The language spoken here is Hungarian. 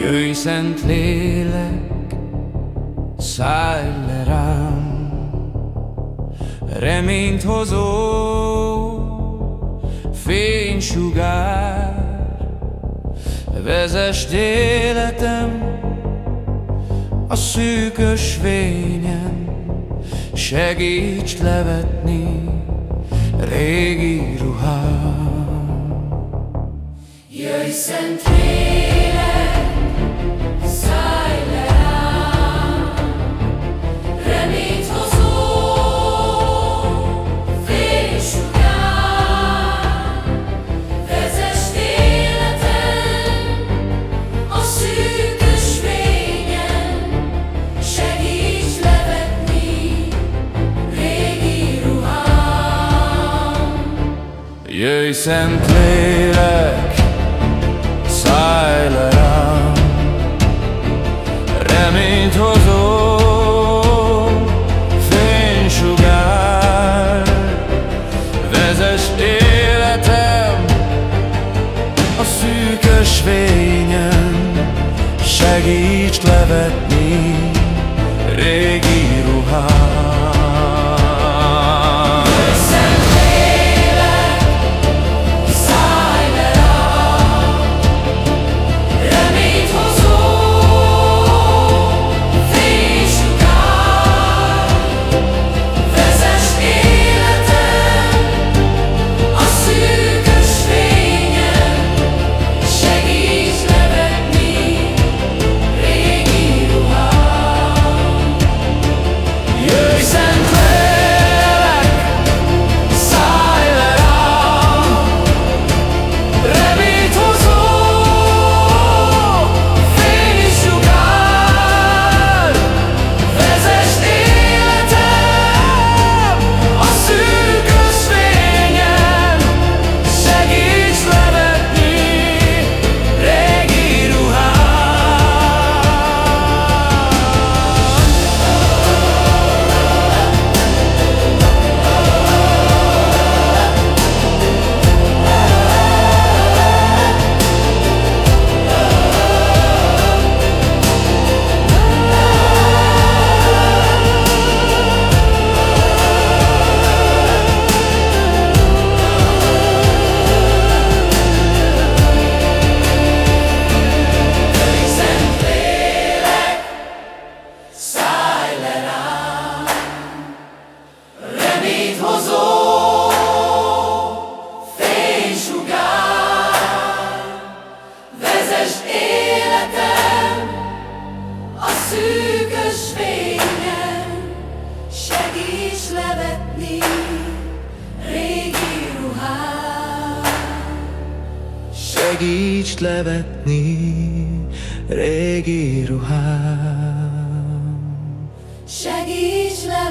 Jöjj, szent lélek, szállj le rám, reményt hozó fénysugár, vezest életem a szűkös vényen, segíts levetni régi ruhám. Jöjj, Szent Lélek, Jöjj, Szent Lélek, szállj le rám, reményt hozó fénysugár, vezess életem a szűkös vényen, segíts levetni régi ruhám. Segíts levetni régi ruhám. Segíts le